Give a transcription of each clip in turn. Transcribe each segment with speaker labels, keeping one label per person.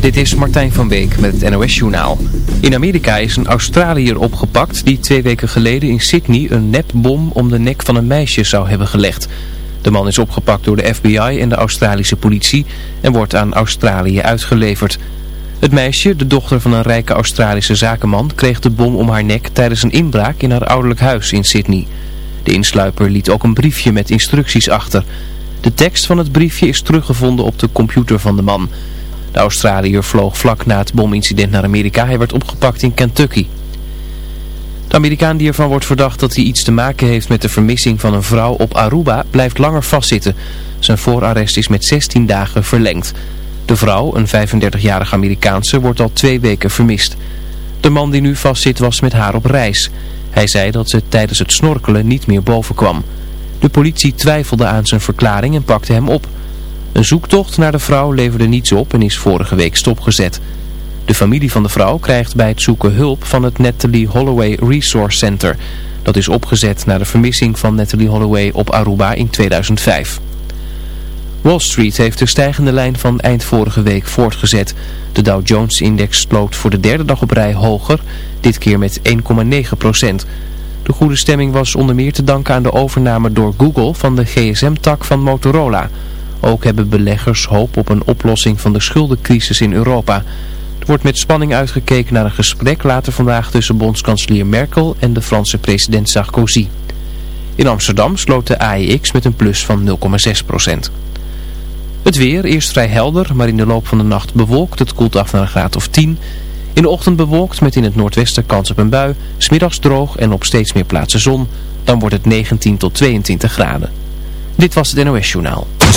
Speaker 1: Dit is Martijn van Beek met het NOS Journaal. In Amerika is een Australiër opgepakt die twee weken geleden in Sydney een nepbom om de nek van een meisje zou hebben gelegd. De man is opgepakt door de FBI en de Australische politie en wordt aan Australië uitgeleverd. Het meisje, de dochter van een rijke Australische zakenman, kreeg de bom om haar nek tijdens een inbraak in haar ouderlijk huis in Sydney. De insluiper liet ook een briefje met instructies achter. De tekst van het briefje is teruggevonden op de computer van de man. De Australiër vloog vlak na het bomincident naar Amerika. Hij werd opgepakt in Kentucky. De Amerikaan die ervan wordt verdacht dat hij iets te maken heeft met de vermissing van een vrouw op Aruba blijft langer vastzitten. Zijn voorarrest is met 16 dagen verlengd. De vrouw, een 35-jarige Amerikaanse, wordt al twee weken vermist. De man die nu vastzit was met haar op reis. Hij zei dat ze tijdens het snorkelen niet meer boven kwam. De politie twijfelde aan zijn verklaring en pakte hem op. Een zoektocht naar de vrouw leverde niets op en is vorige week stopgezet. De familie van de vrouw krijgt bij het zoeken hulp van het Natalie Holloway Resource Center. Dat is opgezet na de vermissing van Natalie Holloway op Aruba in 2005. Wall Street heeft de stijgende lijn van eind vorige week voortgezet. De Dow Jones-index sloot voor de derde dag op rij hoger, dit keer met 1,9 procent. De goede stemming was onder meer te danken aan de overname door Google van de gsm-tak van Motorola... Ook hebben beleggers hoop op een oplossing van de schuldencrisis in Europa. Er wordt met spanning uitgekeken naar een gesprek later vandaag tussen bondskanselier Merkel en de Franse president Sarkozy. In Amsterdam sloot de AEX met een plus van 0,6% Het weer, eerst vrij helder, maar in de loop van de nacht bewolkt. Het koelt af naar een graad of 10. In de ochtend bewolkt met in het noordwesten kans op een bui. Smiddags droog en op steeds meer plaatsen zon. Dan wordt het 19 tot 22 graden. Dit was het NOS Journaal.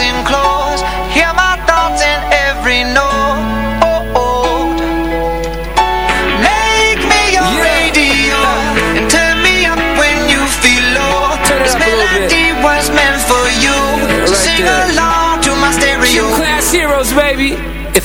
Speaker 2: seem close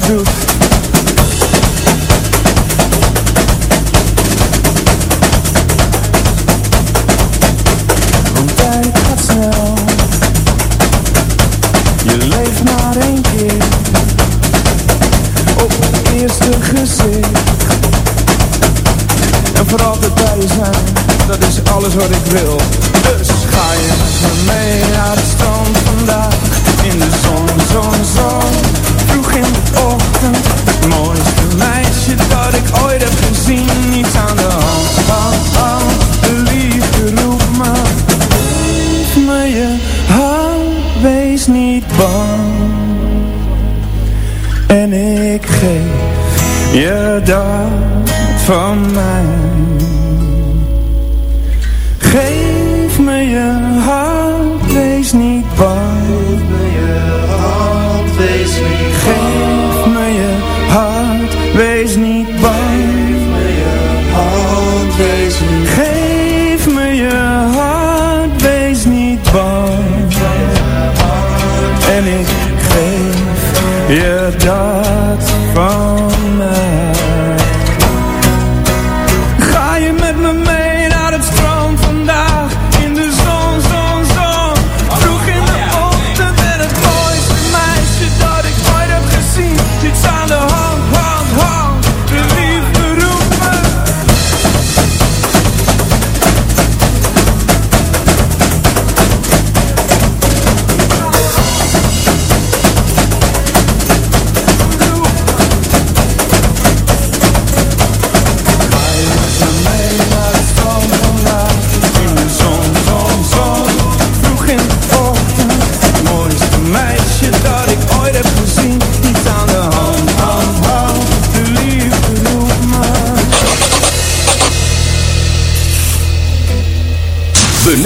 Speaker 3: zie je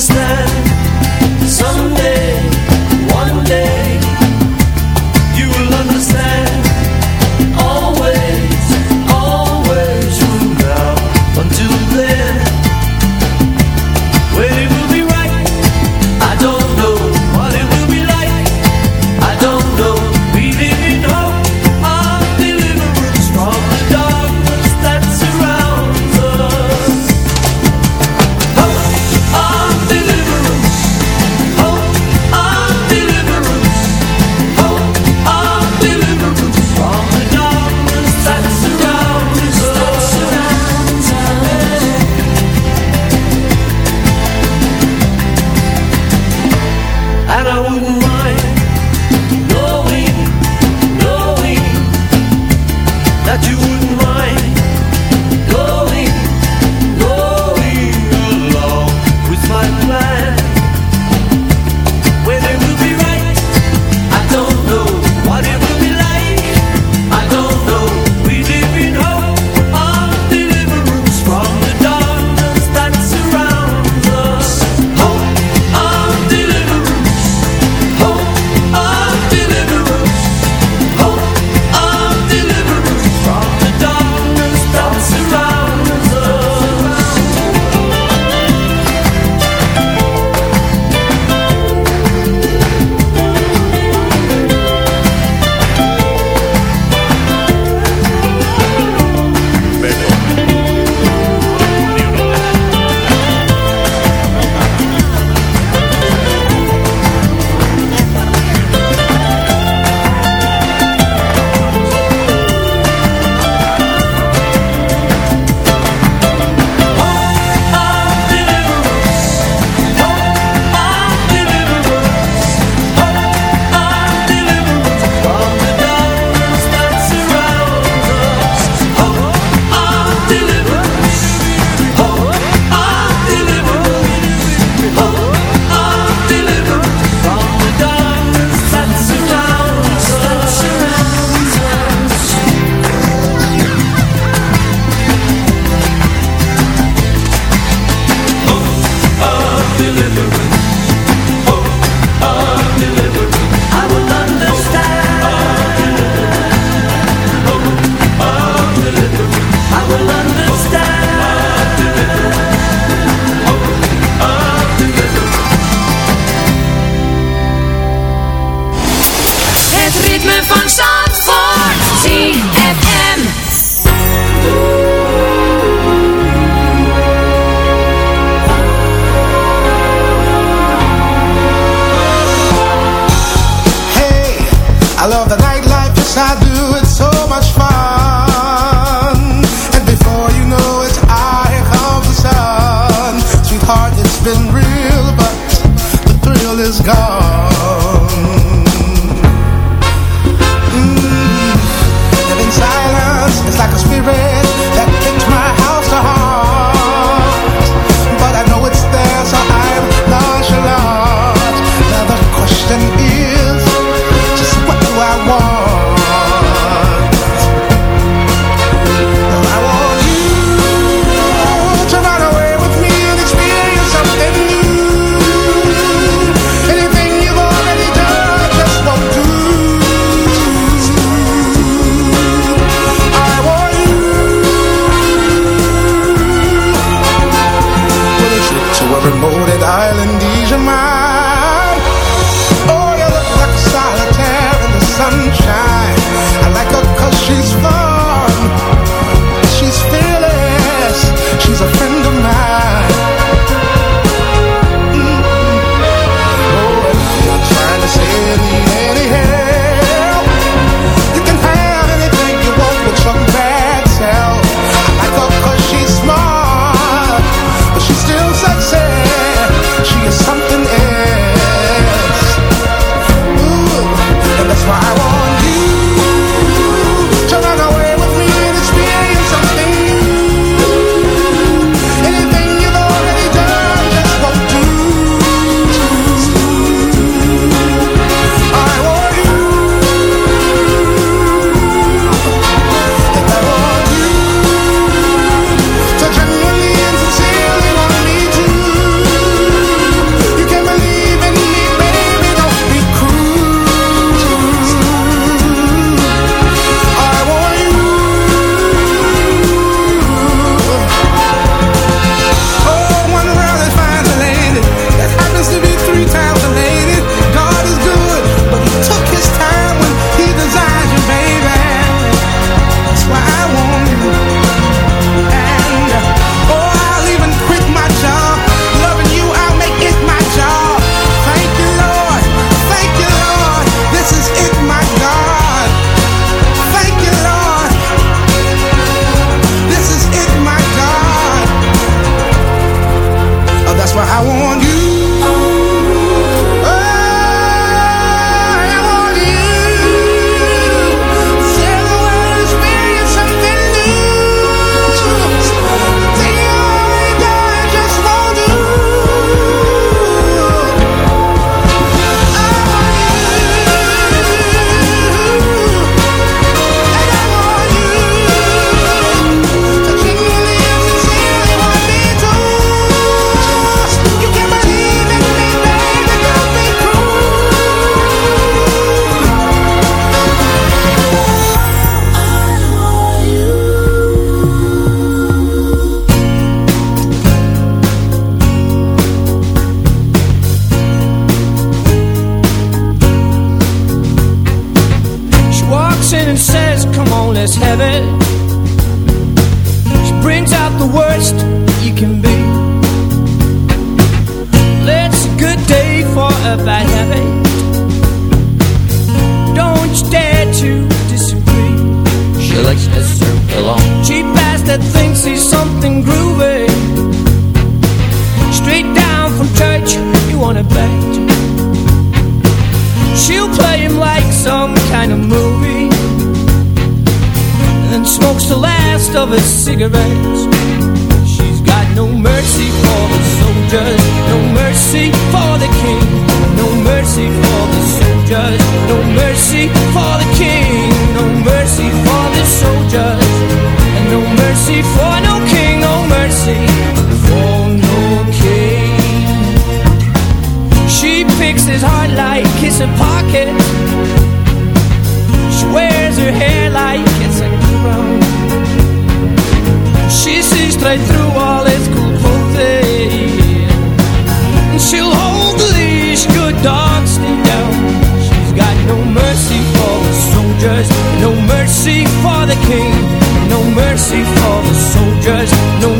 Speaker 4: Understand someday, one day. You will understand always,
Speaker 5: His heart like kiss a pocket. She wears her hair like it's a crown. She sees straight through all its cool clothing. And she'll hold the leash, good dog, stay down. She's got no mercy for the soldiers, no mercy for the king, no mercy for the soldiers, no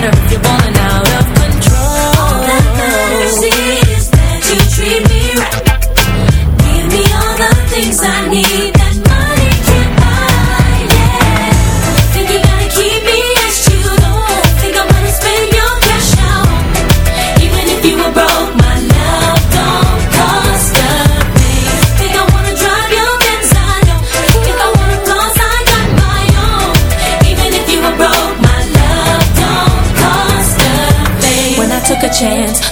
Speaker 6: matter if you're rolling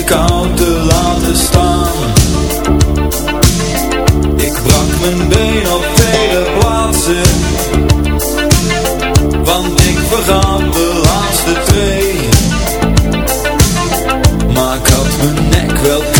Speaker 3: de kou te laten staan. Ik brak mijn been op vele plaatsen Want ik vergaat de laatste twee. Maar ik had mijn nek wel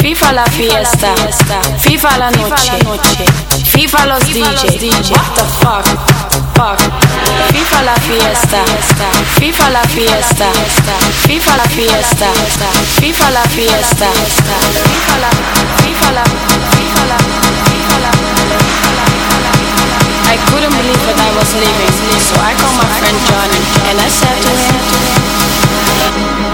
Speaker 7: Viva la fiesta, viva la noche, viva los DJ. What the fuck? Fuck. Viva la fiesta, viva la fiesta, viva la fiesta, viva la fiesta, viva la, viva la, viva la, la. I couldn't believe that I was leaving, so I called my friend Johnny and I said to him,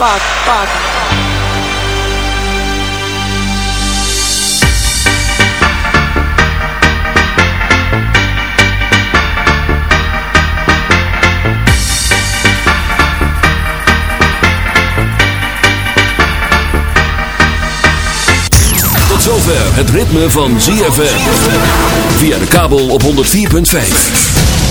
Speaker 7: Fuck? Fuck.
Speaker 8: Tot zover het ritme van ZFM. Via de kabel op 104.5.